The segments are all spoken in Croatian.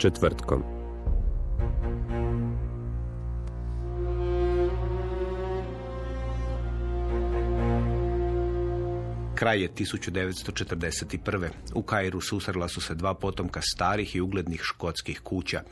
Četvrtkom. Kraj je 1941. U Kairu susrela su se dva potomka starih i uglednih škotskih kuća.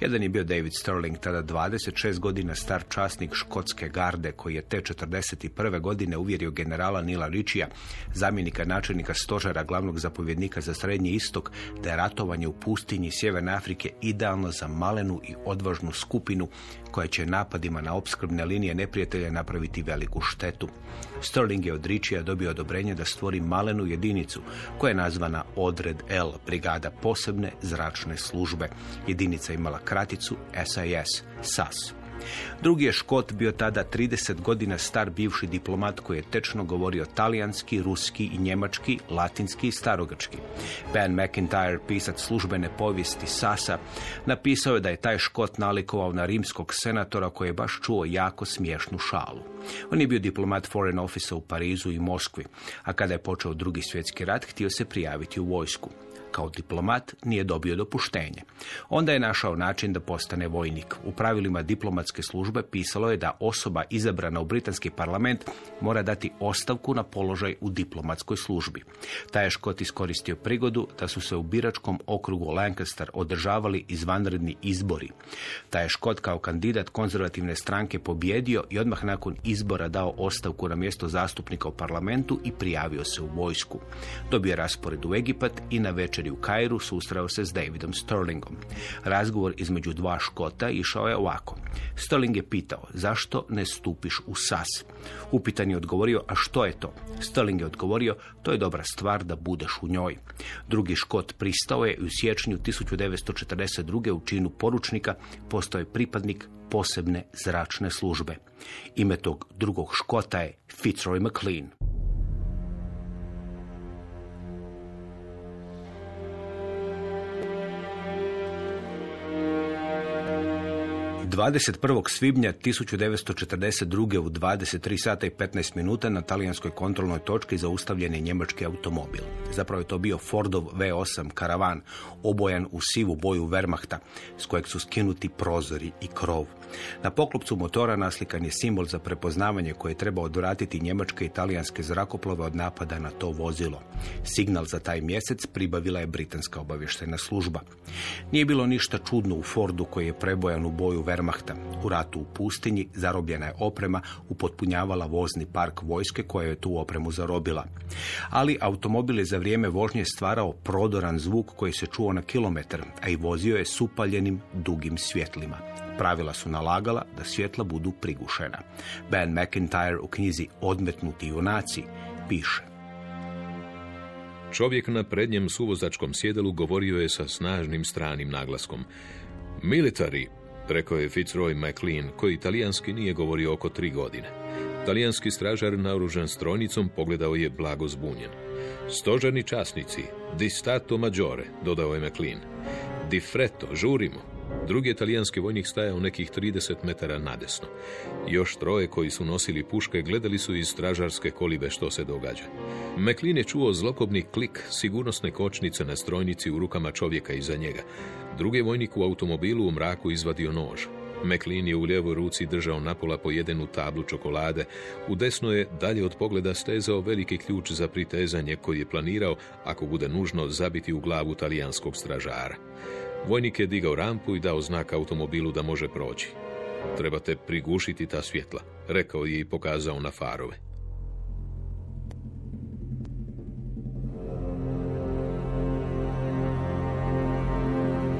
Jedan je bio David Sterling, tada 26 godina star časnik škotske garde, koji je te 41. godine uvjerio generala Nila Ričija, zamjenika načelnika stožera glavnog zapovjednika za Srednji istok, da je ratovanje u pustinji Sjeverne Afrike idealno za malenu i odvažnu skupinu koja će napadima na opskrbne linije neprijatelja napraviti veliku štetu. Sterling je od Ričija dobio odobrenje da stvori malenu jedinicu koja je nazvana Odred L, brigada posebne zračne službe. Jedinica imala kraticu SAS, SAS. Drugi je Škot bio tada 30 godina star bivši diplomat koji je tečno govorio talijanski, ruski i njemački, latinski i starogrčki. Ben McIntyre, pisac službene povijesti Sasa, napisao je da je taj Škot nalikovao na rimskog senatora koji je baš čuo jako smiješnu šalu. On je bio diplomat Foreign Office u Parizu i Moskvi, a kada je počeo drugi svjetski rat, htio se prijaviti u vojsku kao diplomat nije dobio dopuštenje. Onda je našao način da postane vojnik. U pravilima diplomatske službe pisalo je da osoba izabrana u britanski parlament mora dati ostavku na položaj u diplomatskoj službi. Taj je Škot iskoristio prigodu da su se u biračkom okrugu Lancaster održavali izvanredni izbori. Taj je Škot kao kandidat konzervativne stranke pobjedio i odmah nakon izbora dao ostavku na mjesto zastupnika u parlamentu i prijavio se u vojsku. Dobio raspored u Egipat i na večeri u Kairu susreo se s Davidom Sterlingom. Razgovor između dva škota išao je ovako. Sterling je pitao, zašto ne stupiš u SAS? Upitan je odgovorio, a što je to? Sterling je odgovorio, to je dobra stvar da budeš u njoj. Drugi škot pristao je i u siječnju 1942. u činu poručnika postao je pripadnik posebne zračne službe. Ime tog drugog škota je Fitzroy McLean. 21. svibnja 1942. u 23 sata i 15 minuta na talijanskoj kontrolnoj točki zaustavljen je njemački automobil. Zapravo je to bio Fordov V8 karavan, obojan u sivu boju Wehrmachta, s kojeg su skinuti prozori i krov. Na poklopcu motora naslikan je simbol za prepoznavanje koje je trebao odvratiti njemačke i talijanske zrakoplove od napada na to vozilo. Signal za taj mjesec pribavila je britanska obavještajna služba. Nije bilo ništa čudno u Fordu koji je prebojan u boju Wehrmachta. U ratu u pustinji zarobljena je oprema upotpunjavala vozni park vojske koja je tu opremu zarobila. Ali automobil je za vrijeme vožnje stvarao prodoran zvuk koji se čuo na kilometar, a i vozio je s dugim svjetlima. Pravila su nalagala da svjetla budu prigušena. Ben McIntyre u knjizi Odmetnuti junaci piše. Čovjek na prednjem suvozačkom sjedelu govorio je sa snažnim stranim naglaskom. Military, rekao je Fitzroy McLean, koji italijanski nije govorio oko tri godine. Talijanski stražar naoružan strojnicom pogledao je blago zbunjen. Stožarni časnici, di stato maggiore, dodao je McLean. Di fretto, žurimo. Drugi italijanski vojnik stajao nekih 30 metara nadesno. Još troje koji su nosili puške gledali su iz stražarske kolibe što se događa. McLean je čuo zlokobni klik sigurnosne kočnice na strojnici u rukama čovjeka iza njega. Drugi vojnik u automobilu u mraku izvadio nož. McLean je u lijevoj ruci držao napola pojedenu tablu čokolade, u desno je dalje od pogleda stezao veliki ključ za pritezanje koji je planirao, ako bude nužno, zabiti u glavu talijanskog stražara. Vojnik je digao rampu i dao znak automobilu da može proći. Trebate prigušiti ta svjetla, rekao je i pokazao na farove.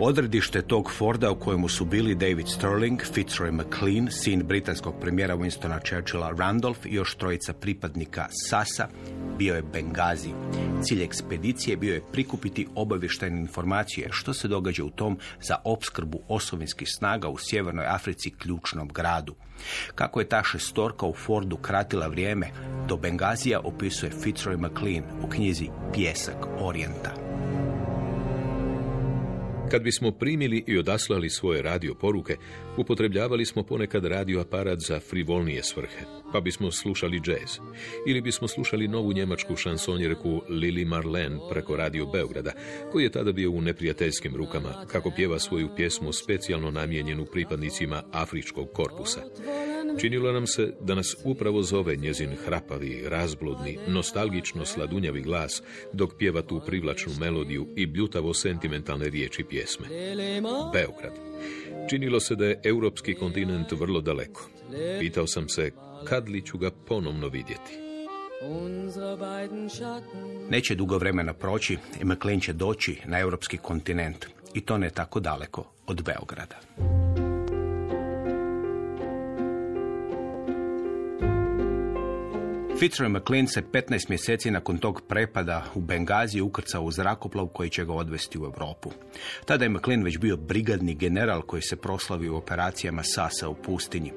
Odredište tog Forda u kojemu su bili David Sterling, Fitzroy McLean, sin britanskog premijera Winstona Churchilla Randolph i još trojica pripadnika Sasa, bio je Bengazi. Cilj ekspedicije bio je prikupiti obavještajne informacije što se događa u tom za opskrbu osovinskih snaga u Sjevernoj Africi ključnom gradu. Kako je ta šestorka u Fordu kratila vrijeme, do Bengazija opisuje Fitzroy McLean u knjizi Pjesak Orijenta. Kad bismo primili i odaslali svoje radio poruke, upotrebljavali smo ponekad radio aparat za frivolnije svrhe, pa bismo slušali džez. Ili bismo slušali novu njemačku šansonjerku Lili Marlen preko radio Beograda, koji je tada bio u neprijateljskim rukama, kako pjeva svoju pjesmu specijalno namijenjenu pripadnicima Afričkog korpusa. Činilo nam se da nas upravo zove njezin hrapavi, razbludni, nostalgično sladunjavi glas, dok pjeva tu privlačnu melodiju i bljutavo sentimentalne riječi pjesme. Beograd. Činilo se da je europski kontinent vrlo daleko. Pitao sam se kad li ću ga ponovno vidjeti. Neće dugo vremena proći i McLean će doći na europski kontinent i to ne tako daleko od Beograda. Fitzroy McLean se 15 mjeseci nakon tog prepada u Bengaziji ukrcao u zrakoplov koji će ga odvesti u Europu. Tada je McLean već bio brigadni general koji se proslavio u operacijama Sasa u pustinji.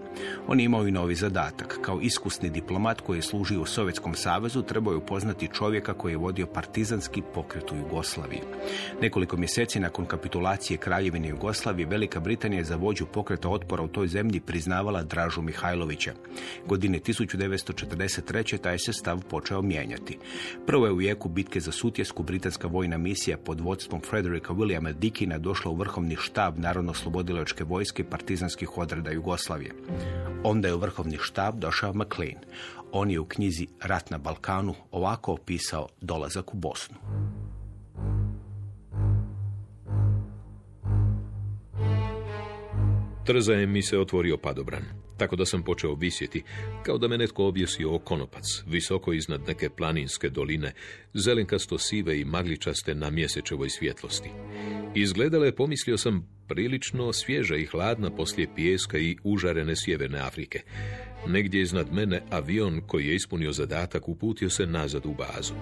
On je imao i novi zadatak. Kao iskusni diplomat koji je služio u Sovjetskom savezu trebao je upoznati čovjeka koji je vodio partizanski pokret u Jugoslaviji. Nekoliko mjeseci nakon kapitulacije Kraljevine Jugoslavije Velika Britanija je za vođu pokreta otpora u toj zemlji priznavala Dražu Mihajlovića. Godine 1943 taj se stav počeo mijenjati. Prvo je u jeku bitke za Sutjesku britanska vojna misija pod vodstvom Frederika Williama Dickina došla u vrhovni štab Narodno-slobodilačke vojske partizanskih odreda Jugoslavije. Onda je u vrhovni štab došao McLean. On je u knjizi Rat na Balkanu ovako opisao dolazak u Bosnu. Trzajem mi se otvorio padobran, tako da sam počeo visjeti, kao da me netko objesio o konopac, visoko iznad neke planinske doline, zelenkasto sive i magličaste na mjesečevoj svjetlosti. Izgledala je, pomislio sam, prilično svježa i hladna poslije pijeska i užarene sjeverne Afrike. Negdje iznad mene avion koji je ispunio zadatak uputio se nazad u bazu.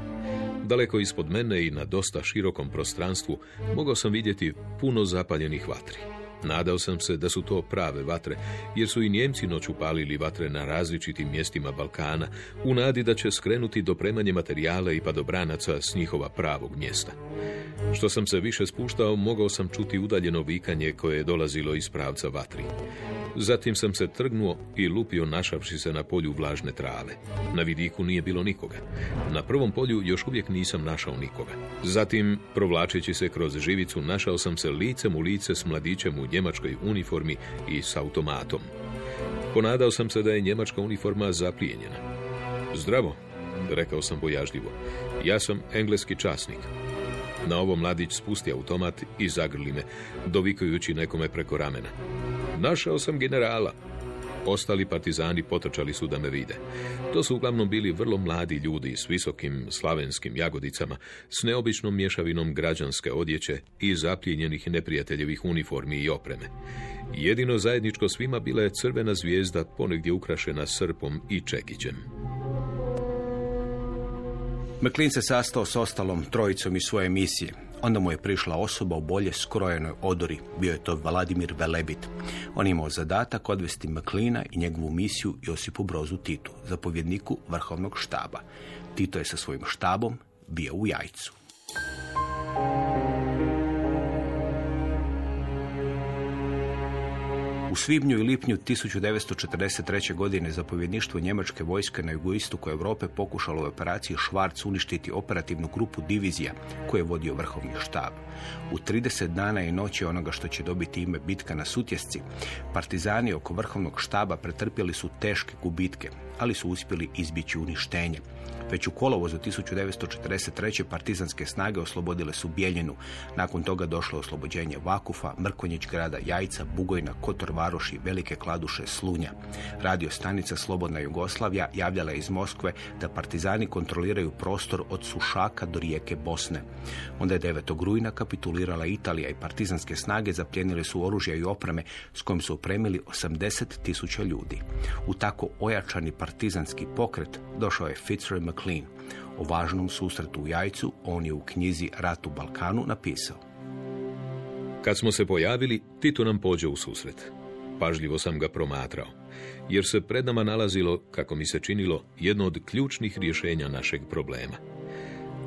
Daleko ispod mene i na dosta širokom prostranstvu mogao sam vidjeti puno zapaljenih vatri. Nadao sam se da su to prave vatre, jer su i Njemci noću palili vatre na različitim mjestima Balkana, u nadi da će skrenuti dopremanje materijala i padobranaca s njihova pravog mjesta. Što sam se više spuštao, mogao sam čuti udaljeno vikanje koje je dolazilo iz pravca vatri. Zatim sam se trgnuo i lupio našavši se na polju vlažne trave. Na vidiku nije bilo nikoga. Na prvom polju još uvijek nisam našao nikoga. Zatim, provlačeći se kroz živicu, našao sam se licem u lice s mladićem u njemačkoj uniformi i s automatom. Ponadao sam se da je njemačka uniforma zaplijenjena. Zdravo, rekao sam bojažljivo. Ja sam engleski časnik. Na ovo mladić spusti automat i zagrli me, dovikujući nekome preko ramena. Našao sam generala. Ostali partizani potrčali su da me vide. To su uglavnom bili vrlo mladi ljudi s visokim slavenskim jagodicama, s neobičnom mješavinom građanske odjeće i zapljenjenih neprijateljevih uniformi i opreme. Jedino zajedničko svima bila je crvena zvijezda ponegdje ukrašena srpom i čekićem. McLean se sastao s ostalom trojicom iz svoje misije. Onda mu je prišla osoba u bolje skrojenoj odori. Bio je to Vladimir Velebit. On je imao zadatak odvesti McLeana i njegovu misiju Josipu Brozu Titu, zapovjedniku vrhovnog štaba. Tito je sa svojim štabom bio u jajcu. U svibnju i lipnju 1943. godine zapovjedništvo njemačke vojske na jugoistoku Europe pokušalo u operaciji Švarc uništiti operativnu grupu divizija koje je vodio vrhovni štab. U 30 dana i noći onoga što će dobiti ime bitka na Sutjesci, partizani oko vrhovnog štaba pretrpjeli su teške gubitke, ali su uspjeli izbići uništenje. Već u kolovozu 1943. partizanske snage oslobodile su Bijeljinu. Nakon toga došlo je oslobođenje Vakufa, Mrkonjić grada, Jajca, Bugojna, Kotor varoši Velike Kladuše Slunja. Radio stanica Slobodna Jugoslavija javljala iz Moskve da partizani kontroliraju prostor od Sušaka do rijeke Bosne. Onda je 9. rujna kapitulirala Italija i partizanske snage zapljenile su oružja i opreme s kojim su opremili 80 tisuća ljudi. U tako ojačani partizanski pokret došao je Fitzroy McLean. O važnom susretu u Jajcu on je u knjizi Rat u Balkanu napisao. Kad smo se pojavili, Tito nam pođe u susret. Pažljivo sam ga promatrao, jer se pred nama nalazilo, kako mi se činilo, jedno od ključnih rješenja našeg problema.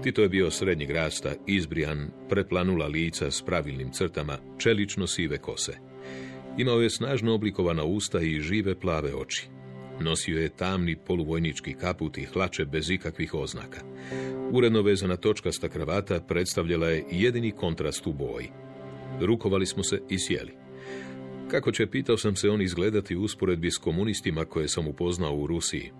Tito je bio srednjeg rasta, izbrijan, preplanula lica s pravilnim crtama, čelično sive kose. Imao je snažno oblikovana usta i žive plave oči. Nosio je tamni poluvojnički kaput i hlače bez ikakvih oznaka. Uredno vezana točkasta kravata predstavljala je jedini kontrast u boji. Rukovali smo se i sjeli. Kako će, pitao sam se, on izgledati u usporedbi s komunistima koje sam upoznao u Rusiji.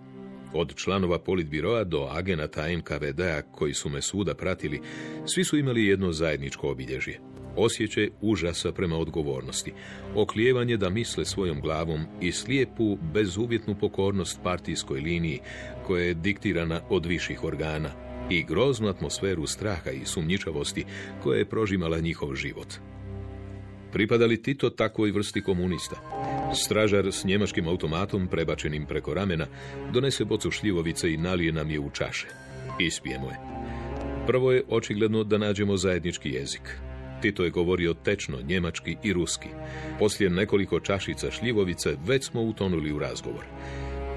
Od članova politbiroa do agenata NKVD-a koji su me suda pratili, svi su imali jedno zajedničko obilježje. Osjećaj užasa prema odgovornosti, oklijevanje da misle svojom glavom i slijepu, bezuvjetnu pokornost partijskoj liniji koja je diktirana od viših organa i groznu atmosferu straha i sumnjičavosti koja je prožimala njihov život. Pripada li Tito takvoj vrsti komunista? Stražar s njemačkim automatom prebačenim preko ramena donese bocu šljivovice i nalije nam je u čaše. Ispijemo je. Prvo je očigledno da nađemo zajednički jezik. Tito je govorio tečno njemački i ruski. Poslije nekoliko čašica šljivovice već smo utonuli u razgovor.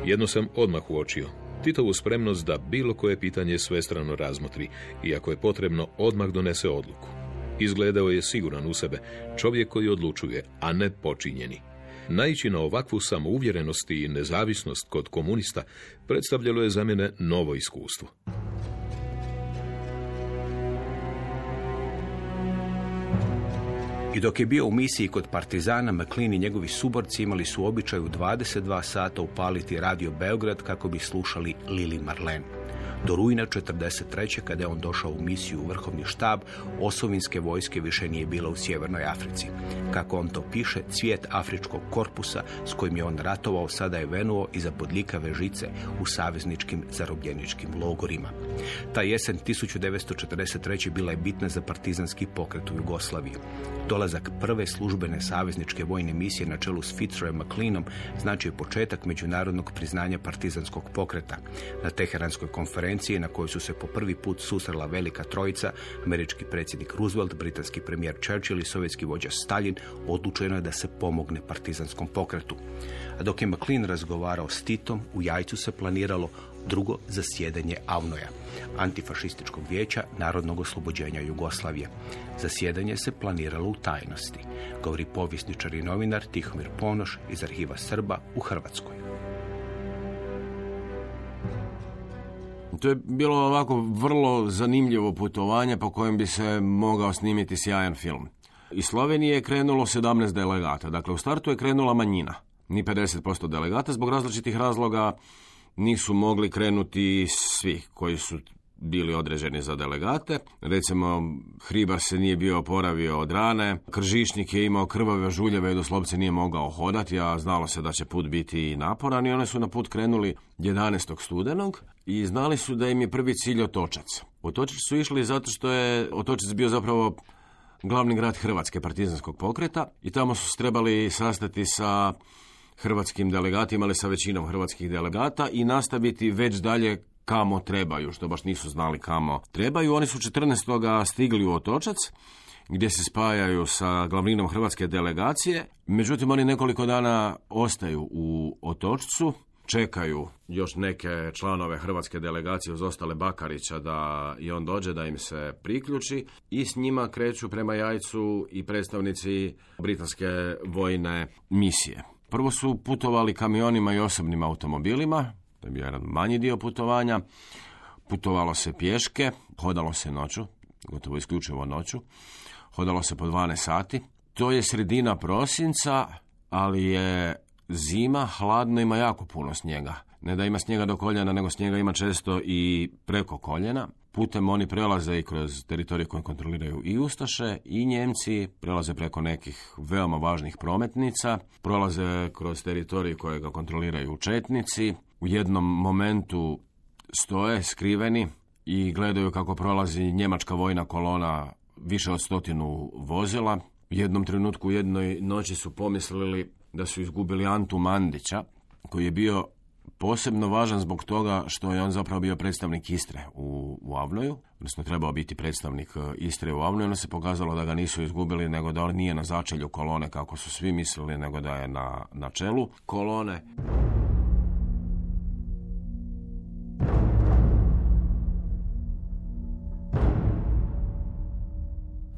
Jedno sam odmah uočio. Titovu spremnost da bilo koje pitanje svestrano razmotri i ako je potrebno odmah donese odluku. Izgledao je siguran u sebe, čovjek koji odlučuje, a ne počinjeni. Naići na ovakvu samouvjerenost i nezavisnost kod komunista predstavljalo je za mene novo iskustvo. I dok je bio u misiji kod Partizana, McLean i njegovi suborci imali su običaj u 22 sata upaliti radio Beograd kako bi slušali Lili Marlen. Do rujna 43. kada je on došao u misiju u vrhovni štab, osovinske vojske više nije bilo u Sjevernoj Africi. Kako on to piše, cvijet afričkog korpusa s kojim je on ratovao sada je venuo iza podlikave žice u savezničkim zarobljeničkim logorima. Ta jesen 1943. bila je bitna za partizanski pokret u Jugoslaviji. Dolazak prve službene savezničke vojne misije na čelu s Fitzroyem McLeanom znači je početak međunarodnog priznanja partizanskog pokreta. Na Teheranskoj konferenciji na kojoj su se po prvi put susrela velika trojica, američki predsjednik Roosevelt, britanski premijer Churchill i sovjetski vođa Stalin, odlučeno je da se pomogne partizanskom pokretu. A dok je McLean razgovarao s Titom, u Jajcu se planiralo drugo zasjedanje Avnoja, antifašističkog vijeća Narodnog oslobođenja Jugoslavije. Zasjedanje se planiralo u tajnosti, govori povjesničar i novinar Tihomir Ponoš iz arhiva Srba u Hrvatskoj. To je bilo ovako vrlo zanimljivo putovanje po kojem bi se mogao snimiti sjajan film. Iz Slovenije je krenulo 17 delegata, dakle u startu je krenula manjina, ni 50% delegata, zbog različitih razloga nisu mogli krenuti svi koji su bili određeni za delegate. Recimo, Hribar se nije bio oporavio od rane, Kržišnik je imao krvave žuljeve i doslovce nije mogao hodati, a znalo se da će put biti naporan i one su na put krenuli 11. studenog i znali su da im je prvi cilj Otočac. Otočac su išli zato što je Otočac bio zapravo glavni grad Hrvatske partizanskog pokreta i tamo su se trebali sastati sa hrvatskim delegatima, ali sa većinom hrvatskih delegata i nastaviti već dalje kamo trebaju, što baš nisu znali kamo trebaju. Oni su 14. stigli u Otočac, gdje se spajaju sa glavninom hrvatske delegacije. Međutim, oni nekoliko dana ostaju u Otočcu, čekaju još neke članove hrvatske delegacije uz ostale Bakarića da i on dođe da im se priključi i s njima kreću prema jajcu i predstavnici britanske vojne misije. Prvo su putovali kamionima i osobnim automobilima, to je bio jedan manji dio putovanja. Putovalo se pješke, hodalo se noću, gotovo isključivo noću. Hodalo se po 12 sati. To je sredina prosinca, ali je zima, hladno, ima jako puno snijega. Ne da ima snijega do koljena, nego snijega ima često i preko koljena. putem oni prelaze i kroz teritorije koje kontroliraju i Ustaše i Njemci, prelaze preko nekih veoma važnih prometnica, prolaze kroz teritorije koje ga kontroliraju Četnici, u jednom momentu stoje skriveni i gledaju kako prolazi njemačka vojna kolona više od stotinu vozila. U jednom trenutku u jednoj noći su pomislili da su izgubili Antu Mandića, koji je bio posebno važan zbog toga što je on zapravo bio predstavnik Istre u, u Avnoju, odnosno trebao biti predstavnik e, Istre u Avnoju, ono se pokazalo da ga nisu izgubili, nego da on nije na začelju kolone kako su svi mislili, nego da je na, na čelu kolone.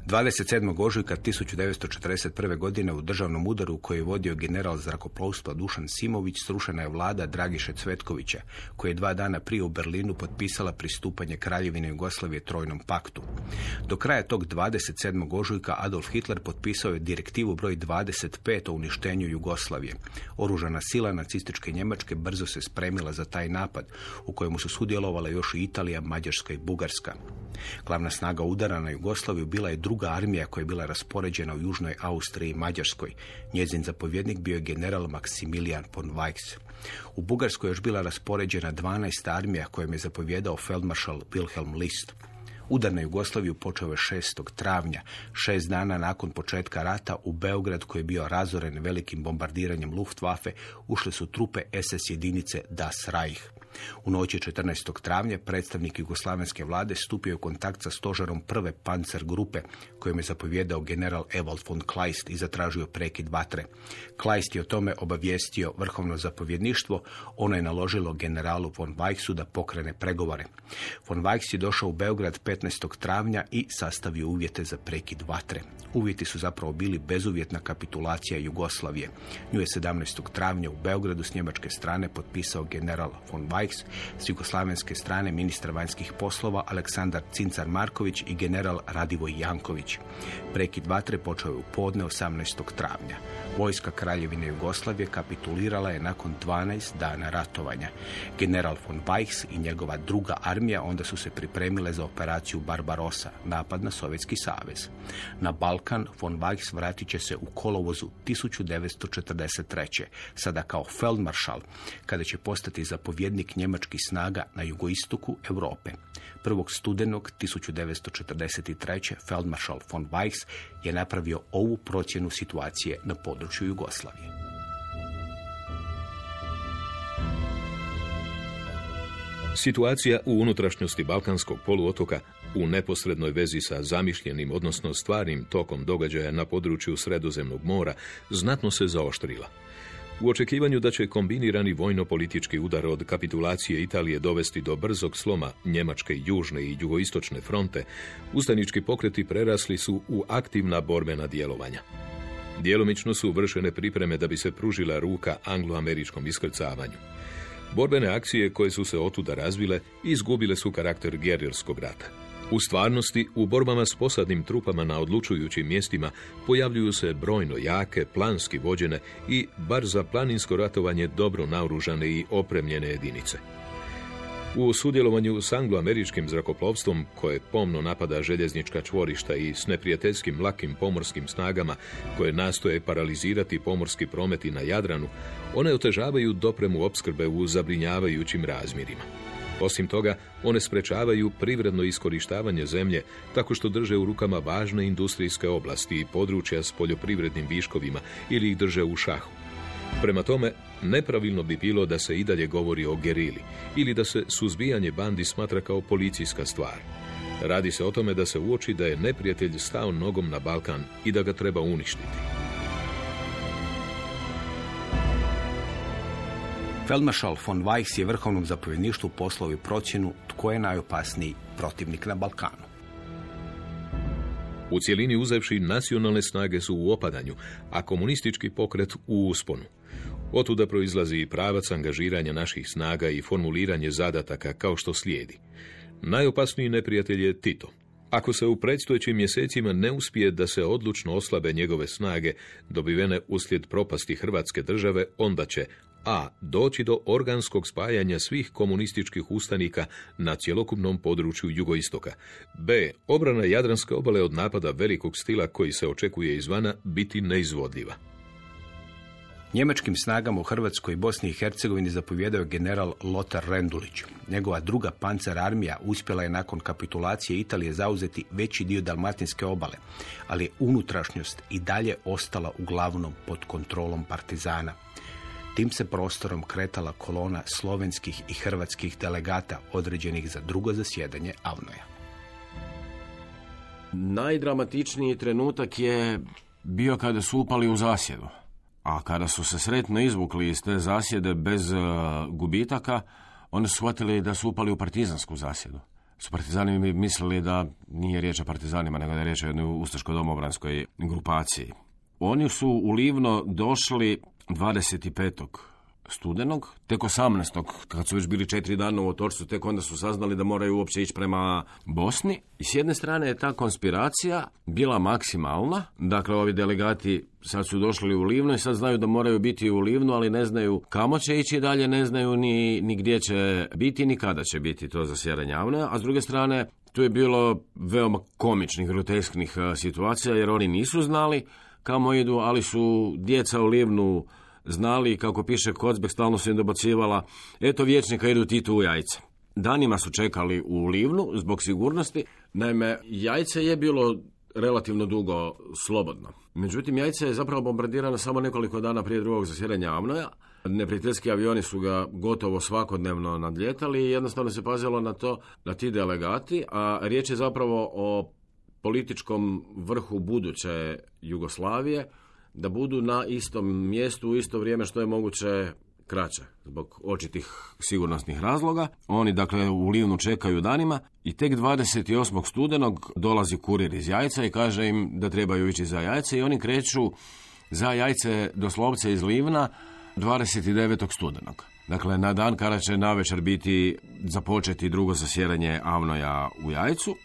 27. ožujka 1941. godine u državnom udaru koji je vodio general zrakoplovstva Dušan Simović srušena je vlada Dragiše Cvetkovića, koja je dva dana prije u Berlinu potpisala pristupanje Kraljevine Jugoslavije Trojnom paktu. Do kraja tog 27. ožujka Adolf Hitler potpisao je direktivu broj 25 o uništenju Jugoslavije. Oružana sila nacističke Njemačke brzo se spremila za taj napad, u kojemu su sudjelovala još i Italija, Mađarska i Bugarska. Glavna snaga udara na Jugoslaviju bila je druga armija koja je bila raspoređena u Južnoj Austriji i Mađarskoj. Njezin zapovjednik bio je general Maximilian von Weiss. U Bugarskoj je još bila raspoređena 12. armija kojom je zapovjedao feldmaršal Wilhelm List. Udar na Jugoslaviju počeo je 6. travnja, šest dana nakon početka rata u Beograd koji je bio razoren velikim bombardiranjem Luftwaffe, ušle su trupe SS jedinice Das Reich. U noći 14. travnja predstavnik jugoslavenske vlade stupio je u kontakt sa stožerom prve pancer grupe kojom je zapovjedao general Ewald von Kleist i zatražio prekid vatre. Kleist je o tome obavijestio vrhovno zapovjedništvo, ono je naložilo generalu von Weichsu da pokrene pregovore. Von Weichs je došao u Beograd 15. travnja i sastavio uvjete za prekid vatre. Uvjeti su zapravo bili bezuvjetna kapitulacija Jugoslavije. Nju je 17. travnja u Beogradu s njemačke strane potpisao general von Weichs, s jugoslavenske strane ministra vanjskih poslova Aleksandar Cincar Marković i general Radivoj Janković. Prekid vatre počeo je u podne 18. travnja. Vojska Kraljevine Jugoslavije kapitulirala je nakon 12 dana ratovanja. General von Weichs i njegova druga armija onda su se pripremile za operaciju Barbarossa, napad na Sovjetski savez. Na Balkan von Weichs vratit će se u kolovozu 1943. sada kao feldmaršal, kada će postati zapovjednik njemačkih snaga na jugoistoku Europe. 1. studenog 1943. feldmaršal von Weichs je napravio ovu procjenu situacije na području Jugoslavije. Situacija u unutrašnjosti Balkanskog poluotoka u neposrednoj vezi sa zamišljenim, odnosno stvarnim tokom događaja na području Sredozemnog mora znatno se zaoštrila. U očekivanju da će kombinirani vojno-politički udar od kapitulacije Italije dovesti do brzog sloma Njemačke južne i jugoistočne fronte, ustanički pokreti prerasli su u aktivna borbena djelovanja. Djelomično su vršene pripreme da bi se pružila ruka angloameričkom iskrcavanju. Borbene akcije koje su se otuda razvile izgubile su karakter gerilskog rata. U stvarnosti, u borbama s posadnim trupama na odlučujućim mjestima pojavljuju se brojno jake, planski vođene i, bar za planinsko ratovanje, dobro naoružane i opremljene jedinice. U sudjelovanju s angloameričkim zrakoplovstvom, koje pomno napada željeznička čvorišta i s neprijateljskim lakim pomorskim snagama koje nastoje paralizirati pomorski prometi na Jadranu, one otežavaju dopremu opskrbe u zabrinjavajućim razmjerima. Osim toga, one sprečavaju privredno iskorištavanje zemlje tako što drže u rukama važne industrijske oblasti i područja s poljoprivrednim viškovima ili ih drže u šahu. Prema tome, nepravilno bi bilo da se i dalje govori o gerili ili da se suzbijanje bandi smatra kao policijska stvar. Radi se o tome da se uoči da je neprijatelj stao nogom na Balkan i da ga treba uništiti. Feldmaršal von Weiss je vrhovnom zapovjedništvu poslao i procjenu tko je najopasniji protivnik na Balkanu. U cjelini uzevši nacionalne snage su u opadanju, a komunistički pokret u usponu. Otuda proizlazi i pravac angažiranja naših snaga i formuliranje zadataka kao što slijedi. Najopasniji neprijatelj je Tito. Ako se u predstojećim mjesecima ne uspije da se odlučno oslabe njegove snage, dobivene uslijed propasti Hrvatske države, onda će, a. Doći do organskog spajanja svih komunističkih ustanika na cjelokupnom području jugoistoka. B. Obrana Jadranske obale od napada velikog stila koji se očekuje izvana biti neizvodljiva. Njemačkim snagama u Hrvatskoj i Bosni i Hercegovini zapovjedao je general Lothar Rendulić. Njegova druga pancer armija uspjela je nakon kapitulacije Italije zauzeti veći dio dalmatinske obale, ali unutrašnjost i dalje ostala uglavnom pod kontrolom partizana. Tim se prostorom kretala kolona slovenskih i hrvatskih delegata određenih za drugo zasjedanje Avnoja. Najdramatičniji trenutak je bio kada su upali u zasjedu. A kada su se sretno izvukli iz te zasjede bez e, gubitaka, oni su shvatili da su upali u partizansku zasjedu. Su partizani mislili da nije riječ o partizanima, nego da je riječ o jednoj ustaško-domobranskoj grupaciji. Oni su u Livno došli 25 studenog, tek 18. kad su već bili četiri dana u otorcu, tek onda su saznali da moraju uopće ići prema Bosni. I s jedne strane je ta konspiracija bila maksimalna, dakle ovi delegati sad su došli u Livno i sad znaju da moraju biti u Livnu, ali ne znaju kamo će ići dalje, ne znaju ni, ni gdje će biti, ni kada će biti to zasjedanje javno, a s druge strane tu je bilo veoma komičnih, grotesknih situacija, jer oni nisu znali kamo idu, ali su djeca u Livnu znali, kako piše Kocbek, stalno su im dobacivala, eto vječnika idu Titu u jajce. Danima su čekali u Livnu zbog sigurnosti. Naime, jajce je bilo relativno dugo slobodno. Međutim, jajce je zapravo bombardirano samo nekoliko dana prije drugog zasjedanja Amnoja. Neprijateljski avioni su ga gotovo svakodnevno nadljetali i jednostavno se pazilo na to da ti delegati, a riječ je zapravo o političkom vrhu buduće Jugoslavije, da budu na istom mjestu u isto vrijeme što je moguće kraće zbog očitih sigurnosnih razloga. Oni dakle u Livnu čekaju danima i tek 28. studenog dolazi kurir iz jajca i kaže im da trebaju ići za jajce i oni kreću za jajce doslovce iz Livna 29. studenog. Dakle, na dan kada će navečer biti započeti drugo zasjedanje Avnoja u jajcu.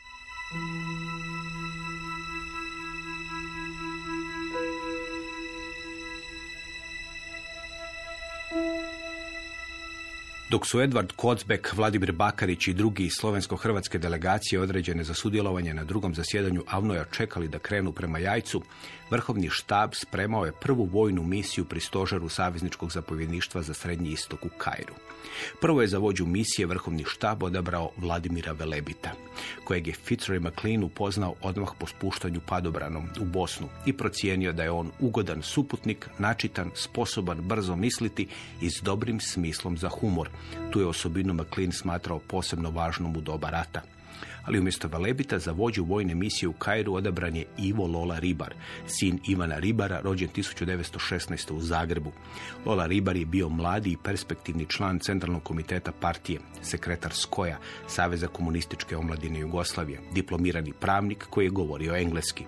Dok su Edvard Kocbek, Vladimir Bakarić i drugi slovensko-hrvatske delegacije određene za sudjelovanje na drugom zasjedanju Avnoja čekali da krenu prema jajcu, Vrhovni štab spremao je prvu vojnu misiju pri stožaru savezničkog zapovjedništva za Srednji istok u Kairu. Prvo je za vođu misije Vrhovni štab odabrao Vladimira Velebita, kojeg je Fitzroy McLean upoznao odmah po spuštanju padobranom u Bosnu i procijenio da je on ugodan suputnik, načitan, sposoban brzo misliti i s dobrim smislom za humor. Tu je osobinu McLean smatrao posebno važnom u doba rata ali umjesto Velebita za vođu vojne misije u Kairu odabran je Ivo Lola Ribar, sin Ivana Ribara, rođen 1916. u Zagrebu. Lola Ribar je bio mladi i perspektivni član Centralnog komiteta partije, sekretar Skoja, Saveza komunističke omladine Jugoslavije, diplomirani pravnik koji je govorio engleski.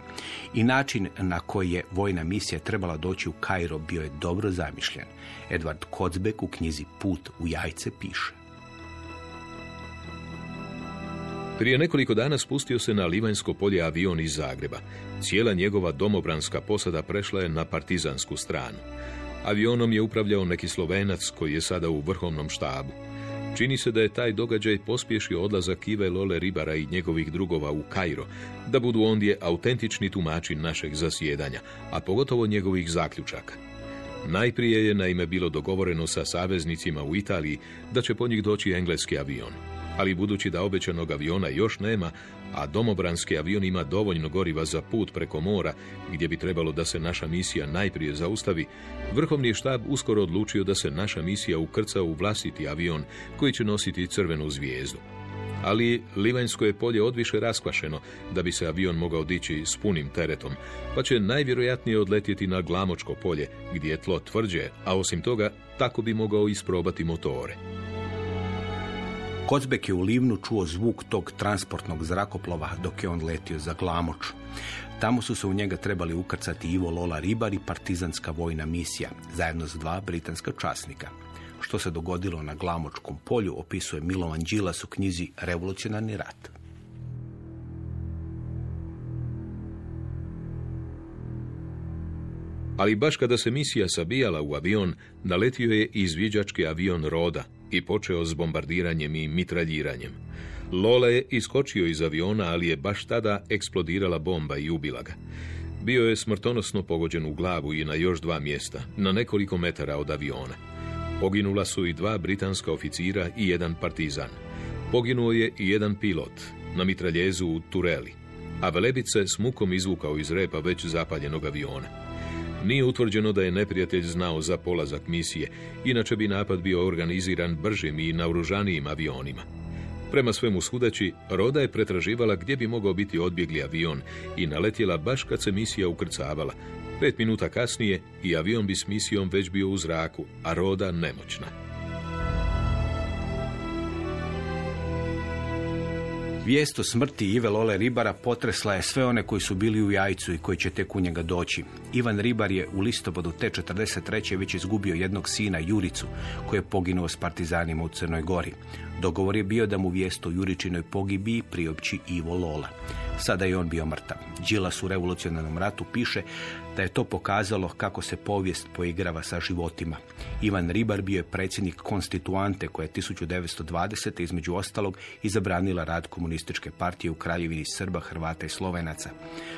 I način na koji je vojna misija trebala doći u Kairo bio je dobro zamišljen. Edward Kocbek u knjizi Put u jajce piše. Prije nekoliko dana spustio se na Livanjsko polje avion iz Zagreba. Cijela njegova domobranska posada prešla je na partizansku stranu. Avionom je upravljao neki slovenac koji je sada u vrhovnom štabu. Čini se da je taj događaj pospješio odlazak Ive Lole Ribara i njegovih drugova u Kairo, da budu ondje autentični tumači našeg zasjedanja, a pogotovo njegovih zaključaka. Najprije je naime bilo dogovoreno sa saveznicima u Italiji da će po njih doći engleski avion ali budući da obećanog aviona još nema, a domobranski avion ima dovoljno goriva za put preko mora, gdje bi trebalo da se naša misija najprije zaustavi, Vrhovni štab uskoro odlučio da se naša misija ukrca u vlastiti avion koji će nositi crvenu zvijezdu. Ali Livanjsko je polje odviše raskvašeno da bi se avion mogao dići s punim teretom, pa će najvjerojatnije odletjeti na Glamočko polje, gdje je tlo tvrđe, a osim toga tako bi mogao isprobati motore. Kocbek je u Livnu čuo zvuk tog transportnog zrakoplova dok je on letio za Glamoč. Tamo su se u njega trebali ukrcati Ivo Lola Ribar i partizanska vojna misija, zajedno s dva britanska časnika. Što se dogodilo na Glamočkom polju opisuje Milovan Đilas u knjizi Revolucionarni rat. Ali baš kada se misija sabijala u avion, naletio je izviđački avion Roda i počeo s bombardiranjem i mitraljiranjem. Lola je iskočio iz aviona, ali je baš tada eksplodirala bomba i ubila ga. Bio je smrtonosno pogođen u glavu i na još dva mjesta, na nekoliko metara od aviona. Poginula su i dva britanska oficira i jedan partizan. Poginuo je i jedan pilot na mitraljezu u Tureli, a Velebice s mukom izvukao iz repa već zapaljenog aviona. Nije utvrđeno da je neprijatelj znao za polazak misije, inače bi napad bio organiziran bržim i naoružanijim avionima. Prema svemu sudeći, Roda je pretraživala gdje bi mogao biti odbjegli avion i naletjela baš kad se misija ukrcavala. Pet minuta kasnije i avion bi s misijom već bio u zraku, a Roda nemoćna. Vijest o smrti Ive Lole Ribara potresla je sve one koji su bili u jajcu i koji će tek u njega doći. Ivan Ribar je u listopadu te 43. već izgubio jednog sina Juricu, koji je poginuo s partizanima u Crnoj Gori. Dogovor je bio da mu vijest o Juričinoj pogibiji priopći Ivo Lola. Sada je on bio mrtav. Đilas u revolucionarnom ratu piše da je to pokazalo kako se povijest poigrava sa životima. Ivan Ribar bio je predsjednik konstituante koja je 1920. između ostalog i zabranila rad komunističke partije u kraljevini Srba, Hrvata i Slovenaca.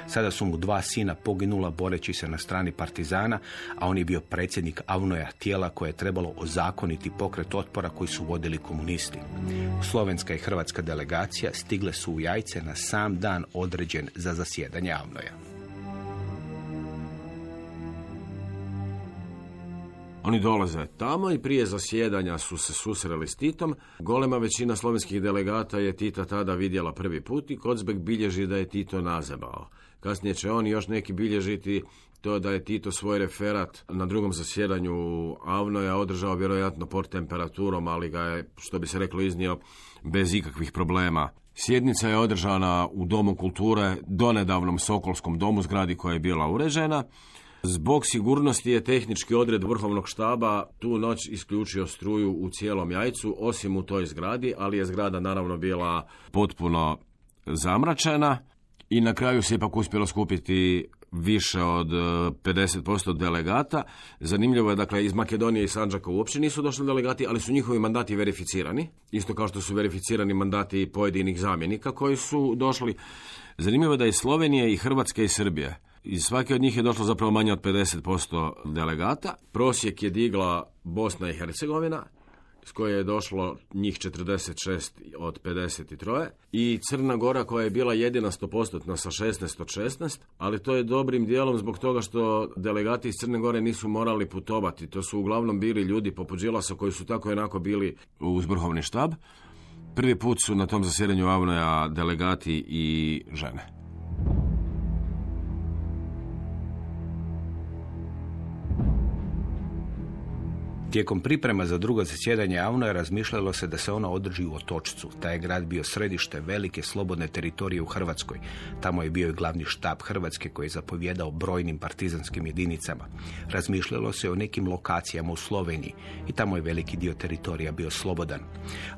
Sada su mu dva sina poginula boreći se na strani partizana, a on je bio predsjednik Avnoja tijela koje je trebalo ozakoniti pokret otpora koji su vodili komunisti. Slovenska i hrvatska delegacija stigle su u jajce na sam dan određen za zasjedanje Avnoja. Oni dolaze tamo i prije zasjedanja su se susreli s Titom. Golema većina slovenskih delegata je Tita tada vidjela prvi put i Kocbek bilježi da je Tito nazebao. Kasnije će on još neki bilježiti to da je Tito svoj referat na drugom zasjedanju Avnoja održao vjerojatno pod temperaturom, ali ga je, što bi se reklo, iznio bez ikakvih problema. Sjednica je održana u Domu kulture, donedavnom Sokolskom domu zgradi koja je bila uređena. Zbog sigurnosti je tehnički odred Vrhovnog štaba tu noć isključio struju u cijelom jajcu, osim u toj zgradi, ali je zgrada naravno bila potpuno zamračena i na kraju se ipak uspjelo skupiti više od e, 50% delegata. Zanimljivo je, dakle, iz Makedonije i Sanđaka uopće nisu došli delegati, ali su njihovi mandati verificirani. Isto kao što su verificirani mandati pojedinih zamjenika koji su došli. Zanimljivo je da iz Slovenije i Hrvatske i Srbije iz svake od njih je došlo zapravo manje od 50% delegata. Prosjek je digla Bosna i Hercegovina, s koje je došlo njih 46 od 53 i Crna Gora koja je bila jedina 100% sa 16 od 16, ali to je dobrim dijelom zbog toga što delegati iz Crne Gore nisu morali putovati. To su uglavnom bili ljudi poput Đilasa koji su tako jednako bili uz vrhovni štab. Prvi put su na tom zasjedanju Avnoja delegati i žene. Tijekom priprema za drugo zasjedanje Avnoja razmišljalo se da se ono održi u Otočcu. Taj je grad bio središte velike slobodne teritorije u Hrvatskoj. Tamo je bio i glavni štab Hrvatske koji je zapovjedao brojnim partizanskim jedinicama. Razmišljalo se o nekim lokacijama u Sloveniji i tamo je veliki dio teritorija bio slobodan.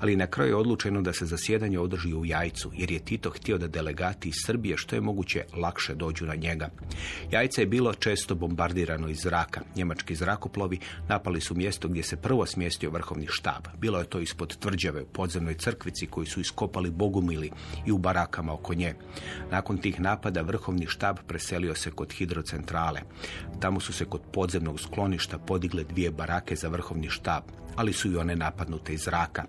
Ali na kraju je odlučeno da se zasjedanje održi u Jajcu, jer je Tito htio da delegati iz Srbije što je moguće lakše dođu na njega. Jajce je bilo često bombardirano iz zraka. Njemački zrakoplovi napali su mjesto gdje se prvo smjestio vrhovni štab. Bilo je to ispod tvrđave u podzemnoj crkvici koju su iskopali bogumili i u barakama oko nje. Nakon tih napada vrhovni štab preselio se kod hidrocentrale. Tamo su se kod podzemnog skloništa podigle dvije barake za vrhovni štab, ali su i one napadnute iz zraka.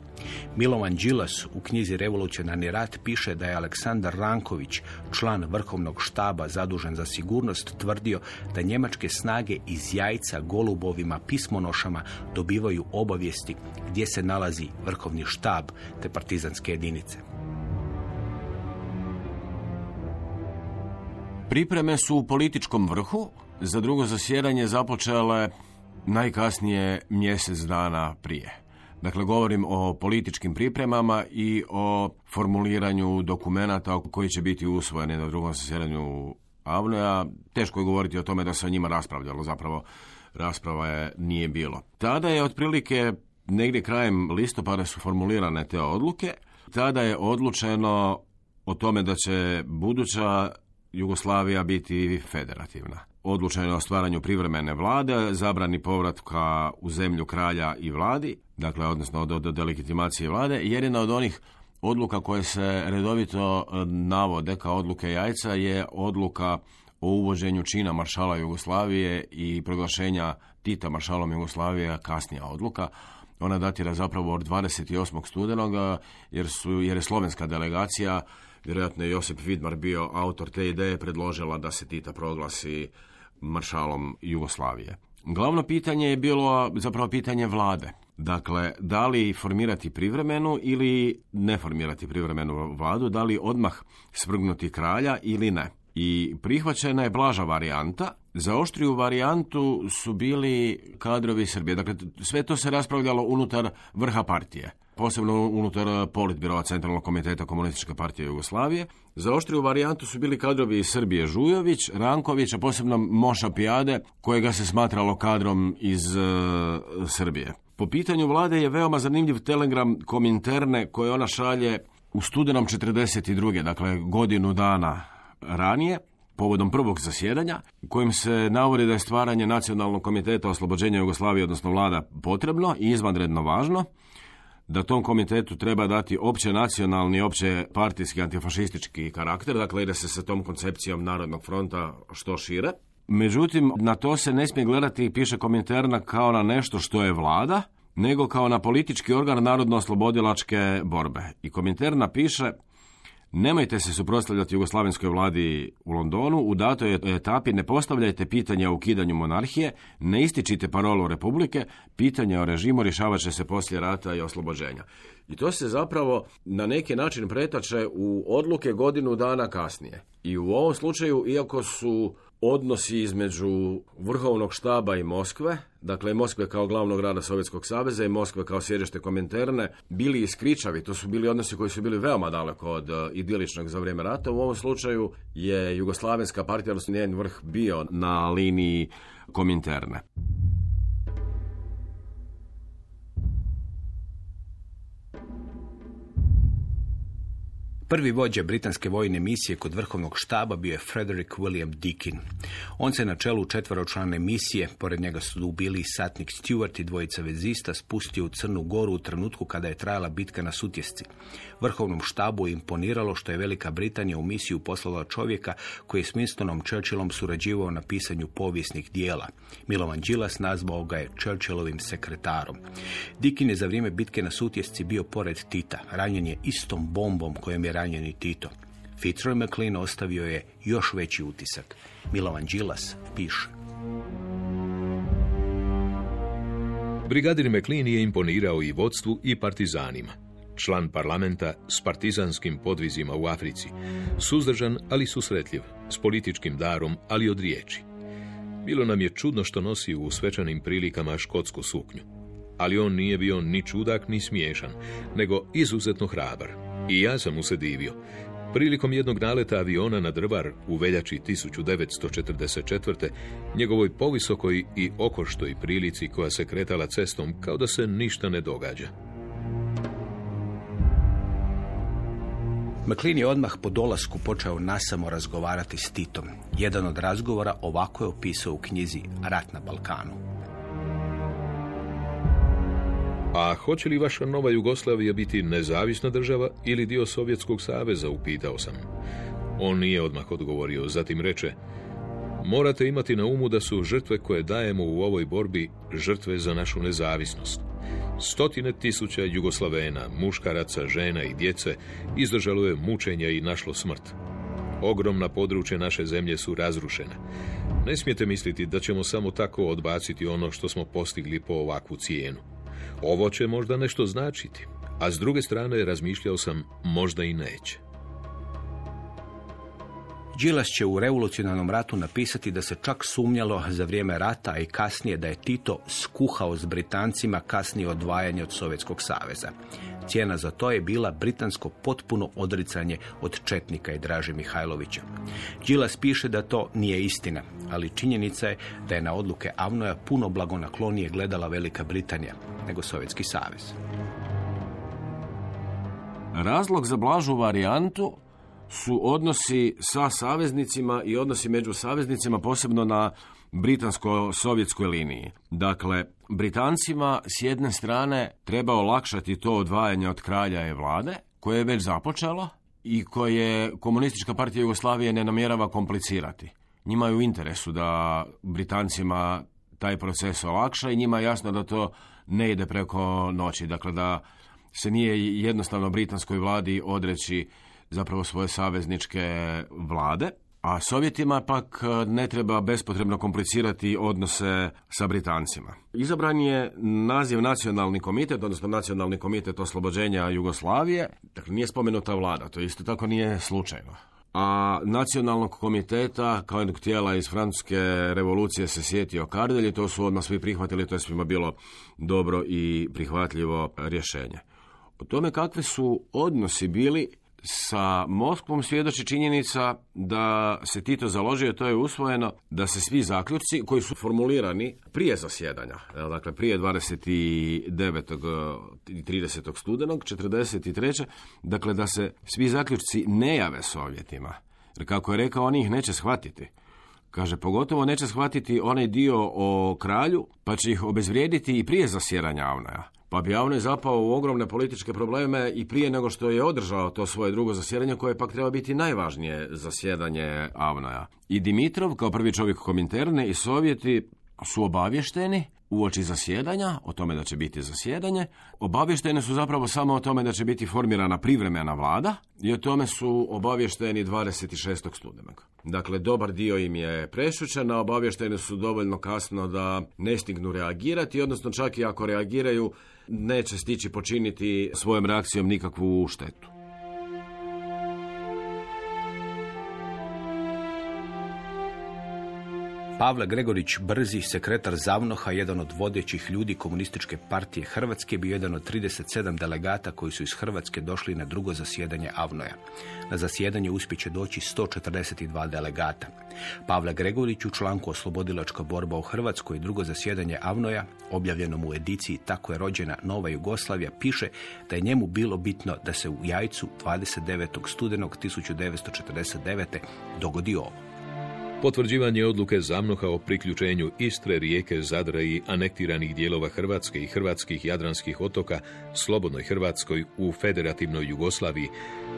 Milovan Đilas u knjizi Revolucionarni rat piše da je Aleksandar Ranković, član vrhovnog štaba zadužen za sigurnost, tvrdio da njemačke snage iz jajca golubovima pismonošama dobivaju obavijesti gdje se nalazi vrhovni štab te partizanske jedinice. Pripreme su u političkom vrhu. Za drugo zasjedanje započele najkasnije mjesec dana prije. Dakle, govorim o političkim pripremama i o formuliranju dokumenata koji će biti usvojeni na drugom zasjedanju Avnoja. Teško je govoriti o tome da se o njima raspravljalo, zapravo rasprava je nije bilo. Tada je otprilike negdje krajem listopada su formulirane te odluke. Tada je odlučeno o tome da će buduća Jugoslavija biti federativna. Odlučeno je o stvaranju privremene vlade, zabrani povratka u zemlju kralja i vladi, dakle, odnosno do, do delegitimacije vlade, jer jedna od onih odluka koje se redovito e, navode kao odluke jajca je odluka o uvođenju čina maršala Jugoslavije i proglašenja Tita maršalom Jugoslavije kasnija odluka. Ona datira zapravo od 28. studenoga jer, su, jer je slovenska delegacija, vjerojatno je Josip Vidmar bio autor te ideje, predložila da se Tita proglasi maršalom Jugoslavije. Glavno pitanje je bilo zapravo pitanje vlade. Dakle, da li formirati privremenu ili ne formirati privremenu vladu, da li odmah svrgnuti kralja ili ne. I prihvaćena je blaža varijanta. Za oštriju varijantu su bili kadrovi Srbije. Dakle, sve to se raspravljalo unutar vrha partije posebno unutar politbirova Centralnog komiteta Komunističke partije Jugoslavije. Za oštriju varijantu su bili kadrovi iz Srbije Žujović, Ranković, a posebno Moša Pijade, kojega se smatralo kadrom iz e, Srbije. Po pitanju vlade je veoma zanimljiv telegram Kominterne koje ona šalje u studenom 42. dakle godinu dana ranije, povodom prvog zasjedanja, u kojem se navodi da je stvaranje Nacionalnog komiteta oslobođenja Jugoslavije, odnosno vlada, potrebno i izvanredno važno, da tom komitetu treba dati opće nacionalni, opće partijski, antifašistički karakter, dakle ide se sa tom koncepcijom Narodnog fronta što šire. Međutim, na to se ne smije gledati, piše komentarna, kao na nešto što je vlada, nego kao na politički organ narodno-oslobodilačke borbe. I komentarna piše, Nemojte se suprotstavljati jugoslavenskoj vladi u Londonu, u datoj etapi ne postavljajte pitanja o ukidanju monarhije, ne ističite parolu Republike, pitanje o režimu rješavat će se poslije rata i oslobođenja. I to se zapravo na neki način pretače u odluke godinu dana kasnije. I u ovom slučaju, iako su odnosi između vrhovnog štaba i Moskve, dakle Moskve kao glavnog grada Sovjetskog saveza i Moskve kao sjedište komenterne, bili iskričavi. To su bili odnosi koji su bili veoma daleko od uh, idiličnog za vrijeme rata. U ovom slučaju je Jugoslavenska partija, odnosno njen vrh bio na liniji kominterne. Prvi vođa britanske vojne misije kod vrhovnog štaba bio je Frederick William Deakin. On se na čelu četveročlane misije, pored njega su ubili satnik Stewart i dvojica vezista, spustio u Crnu Goru u trenutku kada je trajala bitka na Sutjesci. Vrhovnom štabu je imponiralo što je Velika Britanija u misiju poslala čovjeka koji je s Winstonom Churchillom surađivao na pisanju povijesnih dijela. Milovan Đilas nazvao ga je Churchillovim sekretarom. Dikin je za vrijeme bitke na Sutjesci bio pored Tita. Ranjen je istom bombom kojom je ranjeni Tito. Fitzroy McLean ostavio je još veći utisak. Milovan Đilas piše. Brigadir McLean je imponirao i vodstvu i partizanima. Član parlamenta s partizanskim podvizima u Africi. Suzdržan, ali susretljiv. S političkim darom, ali od riječi. Bilo nam je čudno što nosi u svečanim prilikama škotsku suknju. Ali on nije bio ni čudak, ni smiješan, nego izuzetno hrabar. I ja sam mu se divio. Prilikom jednog naleta aviona na drvar u veljači 1944. njegovoj povisokoj i okoštoj prilici koja se kretala cestom kao da se ništa ne događa. McLean je odmah po dolasku počeo nasamo razgovarati s Titom. Jedan od razgovora ovako je opisao u knjizi Rat na Balkanu. A hoće li vaša nova Jugoslavija biti nezavisna država ili dio Sovjetskog saveza, upitao sam. On nije odmah odgovorio, zatim reče, morate imati na umu da su žrtve koje dajemo u ovoj borbi žrtve za našu nezavisnost. Stotine tisuća Jugoslavena, muškaraca, žena i djece izdržalo je mučenja i našlo smrt. Ogromna područja naše zemlje su razrušena. Ne smijete misliti da ćemo samo tako odbaciti ono što smo postigli po ovakvu cijenu. Ovo će možda nešto značiti, a s druge strane razmišljao sam možda i neće. Đilas će u revolucionarnom ratu napisati da se čak sumnjalo za vrijeme rata i kasnije da je Tito skuhao s Britancima kasnije odvajanje od Sovjetskog saveza. Cijena za to je bila britansko potpuno odricanje od Četnika i Draže Mihajlovića. Đilas piše da to nije istina, ali činjenica je da je na odluke Avnoja puno blagonaklonije gledala Velika Britanija nego Sovjetski savez. Razlog za blažu varijantu su odnosi sa saveznicima i odnosi među saveznicima posebno na britansko-sovjetskoj liniji. Dakle, Britancima s jedne strane treba olakšati to odvajanje od kralja i vlade, koje je već započelo i koje komunistička partija Jugoslavije ne namjerava komplicirati. Njima je u interesu da Britancima taj proces olakša i njima je jasno da to ne ide preko noći. Dakle, da se nije jednostavno britanskoj vladi odreći zapravo svoje savezničke vlade, a Sovjetima pak e, ne treba bespotrebno komplicirati odnose sa Britancima. Izabran je naziv Nacionalni komitet, odnosno Nacionalni komitet oslobođenja Jugoslavije. Dakle, nije spomenuta vlada, to isto tako nije slučajno. A nacionalnog komiteta kao jednog tijela iz francuske revolucije se sjetio Kardelj to su odmah svi prihvatili, to je svima bilo dobro i prihvatljivo rješenje. O tome kakvi su odnosi bili sa Moskvom svjedoči činjenica da se Tito založio, to je usvojeno, da se svi zaključci koji su formulirani prije zasjedanja, dakle prije 29. i 30. studenog, 43. dakle da se svi zaključci ne jave Sovjetima. Jer kako je rekao, oni ih neće shvatiti. Kaže, pogotovo neće shvatiti onaj dio o kralju, pa će ih obezvrijediti i prije zasjedanja Avnaja pa bi Avnoj zapao u ogromne političke probleme i prije nego što je održao to svoje drugo zasjedanje koje pak treba biti najvažnije zasjedanje Avnoja. I Dimitrov kao prvi čovjek Kominterne i Sovjeti su obavješteni uoči zasjedanja, o tome da će biti zasjedanje. Obavještene su zapravo samo o tome da će biti formirana privremena vlada i o tome su obavješteni 26. studenog. Dakle, dobar dio im je prešućen, a obavješteni su dovoljno kasno da ne stignu reagirati, odnosno čak i ako reagiraju, neće stići počiniti svojom reakcijom nikakvu štetu. Pavle Gregorić Brzi, sekretar Zavnoha, jedan od vodećih ljudi komunističke partije Hrvatske, bio jedan od 37 delegata koji su iz Hrvatske došli na drugo zasjedanje Avnoja. Na zasjedanje uspjeće doći 142 delegata. Pavle Gregorić u članku Oslobodilačka borba u Hrvatskoj i drugo zasjedanje Avnoja, objavljenom u ediciji Tako je rođena Nova Jugoslavija, piše da je njemu bilo bitno da se u jajcu 29. studenog 1949. dogodi ovo. Potvrđivanje odluke Zamnoha o priključenju Istre, rijeke Zadra i anektiranih dijelova Hrvatske i hrvatskih jadranskih otoka slobodnoj Hrvatskoj u federativnoj Jugoslaviji,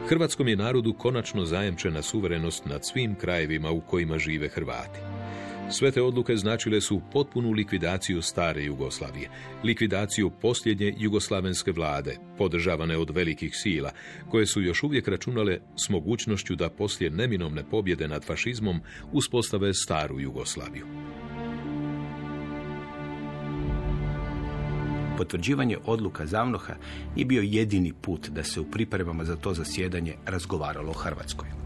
hrvatskom je narodu konačno zajemčena suverenost nad svim krajevima u kojima žive Hrvati. Sve te odluke značile su potpunu likvidaciju stare Jugoslavije, likvidaciju posljednje jugoslavenske vlade, podržavane od velikih sila, koje su još uvijek računale s mogućnošću da poslije neminovne pobjede nad fašizmom uspostave staru Jugoslaviju. Potvrđivanje odluka Zavnoha nije bio jedini put da se u pripremama za to zasjedanje razgovaralo o Hrvatskoj.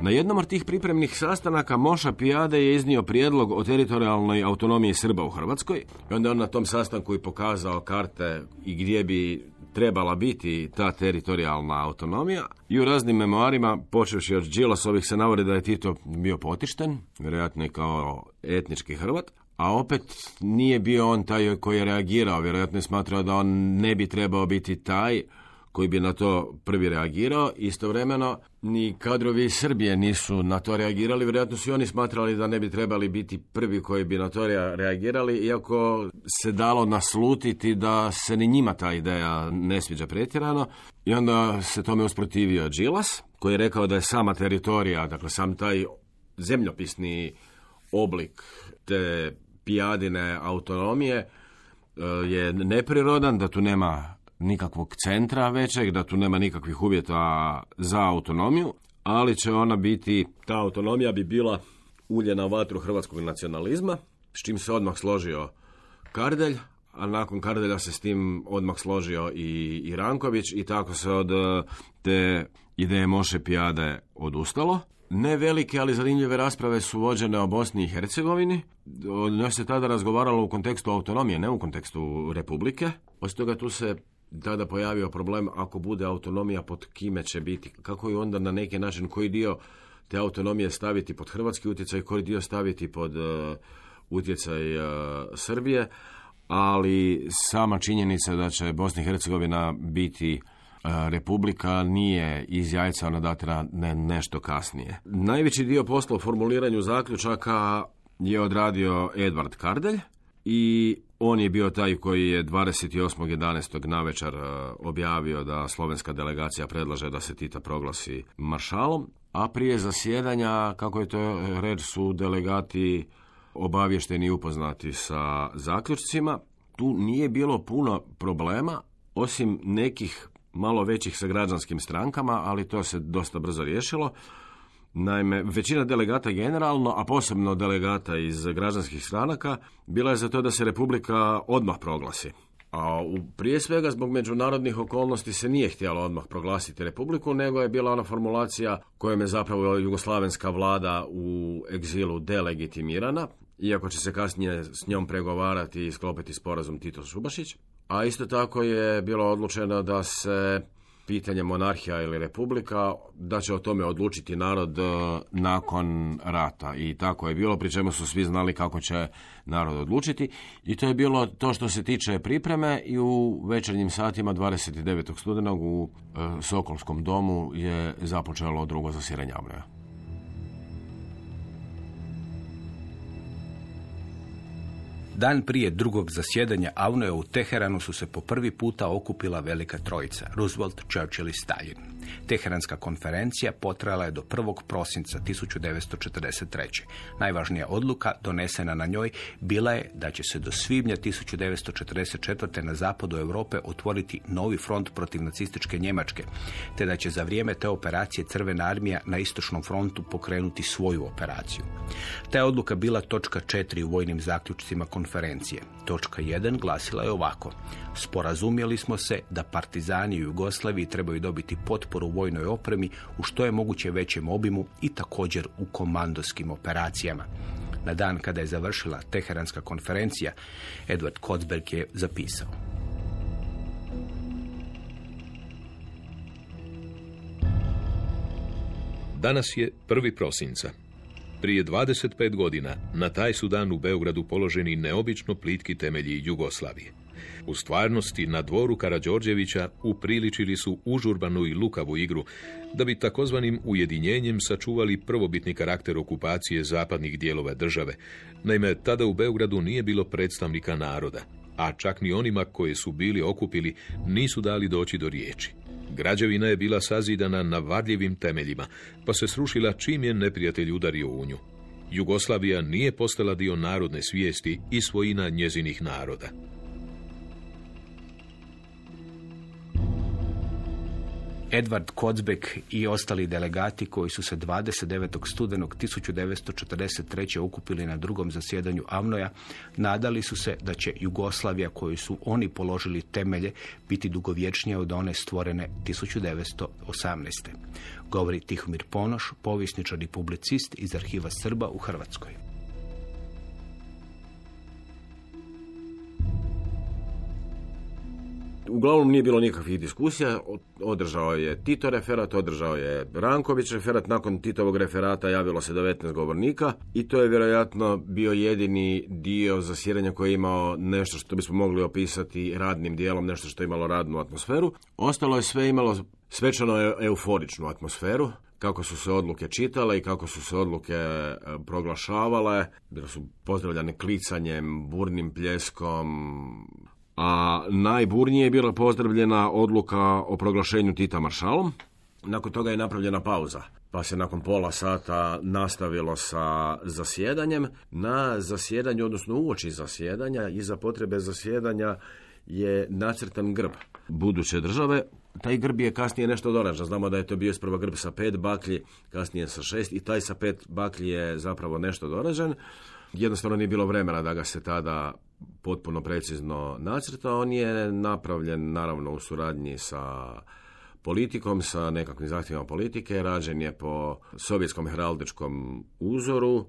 Na jednom od tih pripremnih sastanaka Moša Pijade je iznio prijedlog o teritorijalnoj autonomiji Srba u Hrvatskoj. I onda on na tom sastanku i pokazao karte i gdje bi trebala biti ta teritorijalna autonomija. I u raznim memoarima, počevši od Đilasovih, se navode da je Tito bio potišten, vjerojatno i kao etnički Hrvat. A opet nije bio on taj koji je reagirao, vjerojatno je smatrao da on ne bi trebao biti taj koji bi na to prvi reagirao. Istovremeno, ni kadrovi Srbije nisu na to reagirali. Vjerojatno su i oni smatrali da ne bi trebali biti prvi koji bi na to reagirali, iako se dalo naslutiti da se ni njima ta ideja ne sviđa pretjerano. I onda se tome usprotivio Đilas, koji je rekao da je sama teritorija, dakle sam taj zemljopisni oblik te pijadine autonomije e, je neprirodan, da tu nema nikakvog centra većeg, da tu nema nikakvih uvjeta za autonomiju, ali će ona biti, ta autonomija bi bila ulje na vatru hrvatskog nacionalizma, s čim se odmah složio Kardelj, a nakon Kardelja se s tim odmah složio i, i Ranković i tako se od eh, te ideje Moše Pijade odustalo. Ne velike, ali zanimljive rasprave su vođene o Bosni i Hercegovini. O njoj se tada razgovaralo u kontekstu autonomije, ne u kontekstu republike. Osim toga tu se tada pojavio problem ako bude autonomija pod kime će biti, kako je onda na neki način koji dio te autonomije staviti pod hrvatski utjecaj, koji dio staviti pod uh, utjecaj uh, Srbije, ali sama činjenica da će Bosna i Hercegovina biti e, Republika nije iz jajca ona dati ne, nešto kasnije. Najveći dio posla u formuliranju zaključaka je odradio Edvard Kardelj i on je bio taj koji je 28.11. navečer e, objavio da slovenska delegacija predlaže da se Tita proglasi maršalom, a prije zasjedanja, kako je to red, su delegati obavješteni i upoznati sa zaključcima. Tu nije bilo puno problema, osim nekih malo većih sa građanskim strankama, ali to se dosta brzo riješilo. Naime, većina delegata generalno, a posebno delegata iz građanskih stranaka, bila je za to da se Republika odmah proglasi. A u, prije svega zbog međunarodnih okolnosti se nije htjelo odmah proglasiti Republiku, nego je bila ona formulacija kojom je zapravo jugoslavenska vlada u egzilu delegitimirana, iako će se kasnije s njom pregovarati i sklopiti sporazum Tito Šubašić. A isto tako je bilo odlučeno da se pitanje monarhija ili republika, da će o tome odlučiti narod e, nakon rata. I tako je bilo, pri čemu su svi znali kako će narod odlučiti. I to je bilo to što se tiče pripreme i u večernjim satima 29. studenog u e, Sokolskom domu je započelo drugo zasiranje Dan prije drugog zasjedanja Avnoja u Teheranu su se po prvi puta okupila velika trojica, Roosevelt, Churchill i Stalin. Teheranska konferencija potrajala je do 1. prosinca 1943. Najvažnija odluka donesena na njoj bila je da će se do svibnja 1944. na zapadu Europe otvoriti novi front protiv nacističke Njemačke, te da će za vrijeme te operacije Crvena armija na istočnom frontu pokrenuti svoju operaciju. Ta odluka bila točka 4 u vojnim zaključcima konferencije. Točka 1 glasila je ovako. Sporazumjeli smo se da partizani u Jugoslaviji trebaju dobiti potporu u vojnoj opremi u što je moguće većem obimu i također u komandoskim operacijama. Na dan kada je završila Teheranska konferencija, Edward Kotzberg je zapisao. Danas je prvi prosinca. Prije 25 godina na taj su dan u Beogradu položeni neobično plitki temelji Jugoslavije. U stvarnosti na dvoru Karađorđevića upriličili su užurbanu i lukavu igru, da bi takozvanim ujedinjenjem sačuvali prvobitni karakter okupacije zapadnih dijelova države. Naime, tada u Beogradu nije bilo predstavnika naroda, a čak ni onima koje su bili okupili nisu dali doći do riječi. Građevina je bila sazidana na varljivim temeljima, pa se srušila čim je neprijatelj udario u nju. Jugoslavija nije postala dio narodne svijesti i svojina njezinih naroda. Edward Kotzbeck i ostali delegati koji su se 29. studenog 1943. okupili na drugom zasjedanju Avnoja, nadali su se da će Jugoslavija koju su oni položili temelje biti dugovječnija od one stvorene 1918. Govori Tihomir Ponoš, povjesničar i publicist iz arhiva Srba u Hrvatskoj. Uglavnom nije bilo nikakvih diskusija, održao je Tito referat, održao je Ranković referat, nakon Titovog referata javilo se 19 govornika i to je vjerojatno bio jedini dio zasjedanja koji je imao nešto što bismo mogli opisati radnim dijelom, nešto što je imalo radnu atmosferu. Ostalo je sve imalo svečano euforičnu atmosferu, kako su se odluke čitale i kako su se odluke e, proglašavale, da su pozdravljane klicanjem, burnim pljeskom, a najburnije je bila pozdravljena odluka o proglašenju Tita maršalom. Nakon toga je napravljena pauza, pa se nakon pola sata nastavilo sa zasjedanjem. Na zasjedanju, odnosno uoči zasjedanja i za potrebe zasjedanja je nacrtan grb buduće države. Taj grb je kasnije nešto doražan. Znamo da je to bio isprva grb sa pet baklji, kasnije sa šest i taj sa pet baklji je zapravo nešto doražan. Jednostavno nije bilo vremena da ga se tada potpuno precizno nacrta. On je napravljen naravno u suradnji sa politikom, sa nekakvim zahtjevima politike, rađen je po sovjetskom heraldičkom uzoru,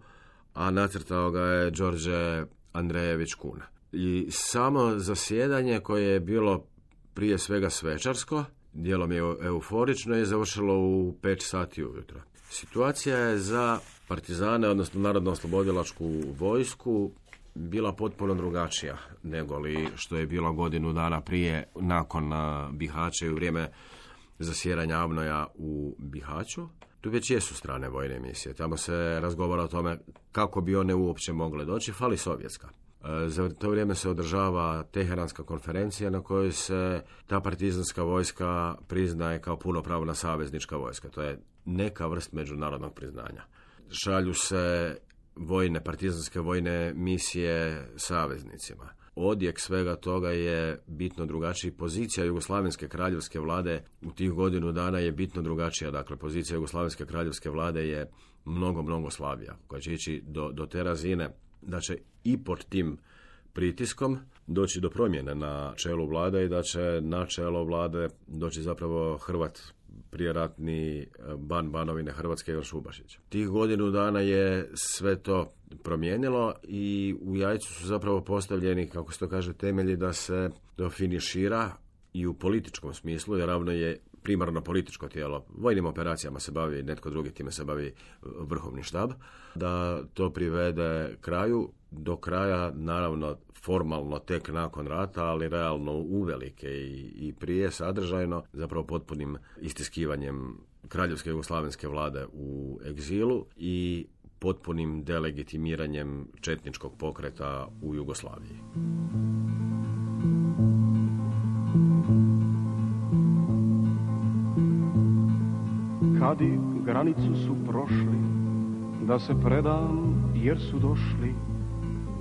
a nacrtao ga je Đorđe Andrejević Kuna. I samo zasjedanje koje je bilo prije svega svečarsko, dijelom je euforično je završilo u 5 sati ujutro. Situacija je za partizane, odnosno narodno oslobodilačku vojsku, bila potpuno drugačija nego li što je bila godinu dana prije nakon Bihaća i u vrijeme zasjeranja Avnoja u Bihaću. Tu već jesu strane vojne misije. Tamo se razgovara o tome kako bi one uopće mogle doći, fali sovjetska. E, Za to vrijeme se održava Teheranska konferencija na kojoj se ta partizanska vojska priznaje kao punopravna saveznička vojska. To je neka vrst međunarodnog priznanja. Šalju se vojne, partizanske vojne misije saveznicima. Odjek svega toga je bitno drugačiji. Pozicija Jugoslavenske kraljevske vlade u tih godinu dana je bitno drugačija. Dakle, pozicija Jugoslavenske kraljevske vlade je mnogo, mnogo slabija. Koja će ići do, do te razine da će i pod tim pritiskom doći do promjene na čelu vlade i da će na čelo vlade doći zapravo Hrvat prijeratni ban banovine Hrvatske Ivan Šubašić. Tih godinu dana je sve to promijenilo i u jajcu su zapravo postavljeni, kako se to kaže, temelji da se to finišira i u političkom smislu, jer ravno je primarno političko tijelo. Vojnim operacijama se bavi, netko drugi time se bavi vrhovni štab, da to privede kraju, do kraja naravno formalno tek nakon rata, ali realno uvelike i, i prije sadržajno, zapravo potpunim istiskivanjem kraljevske jugoslavenske vlade u egzilu i potpunim delegitimiranjem četničkog pokreta u Jugoslaviji. Kad i granicu su prošli, da se predam jer su došli,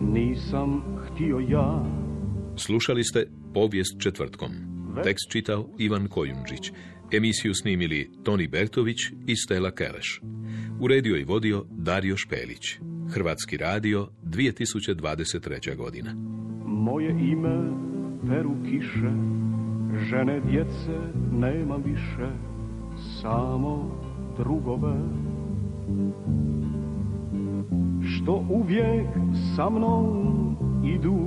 nisam htio ja. Slušali ste Povijest četvrtkom. Tekst čitao Ivan Kojundžić. Emisiju snimili Toni Bertović i Stela Keleš. Uredio i vodio Dario Špelić. Hrvatski radio 2023. godina. Moje ime peru kiše, žene djece nema više, samo drugove. Što uvijek sa mnom idu,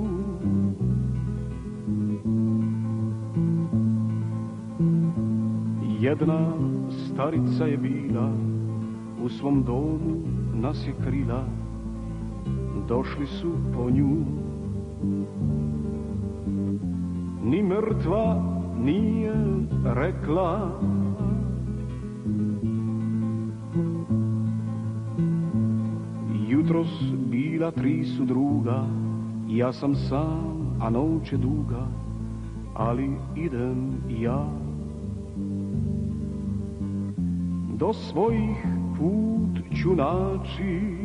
Jedna starica je bila, u svom domu nas je krila, došli su po nju. Ni mrtva nije rekla, Jutros bila tri su druga, ja sam sam, a noć je duga, ali idem ja. Do svojih put ću naći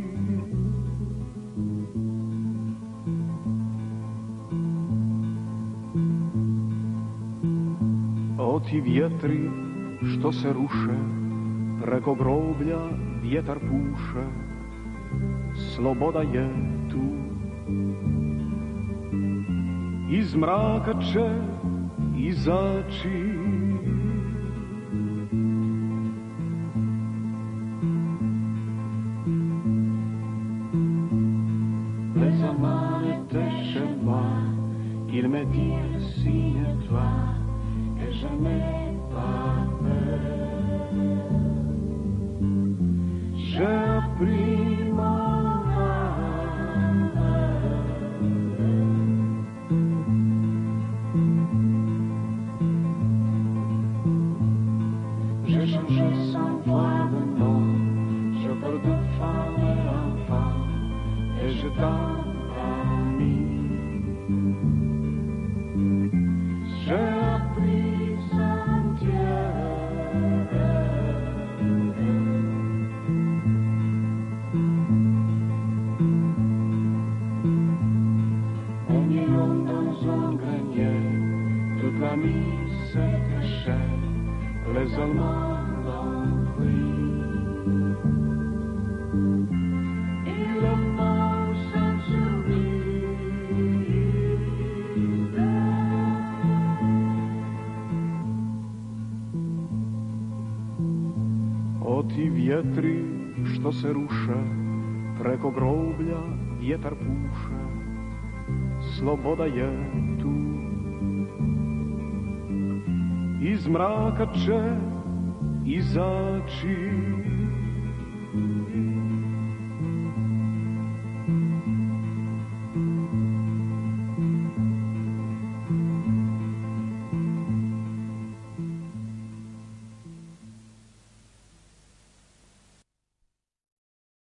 O ti vjetri što se ruše Preko groblja vjetar puše Sloboda je Iz mraka će izaći Les amare tes cheveux, il me dit signe-toi, et je n'ai pas peur. J'ai appris što se ruše, preko groblja vjetar puše, sloboda je tu. Iz mraka će izaći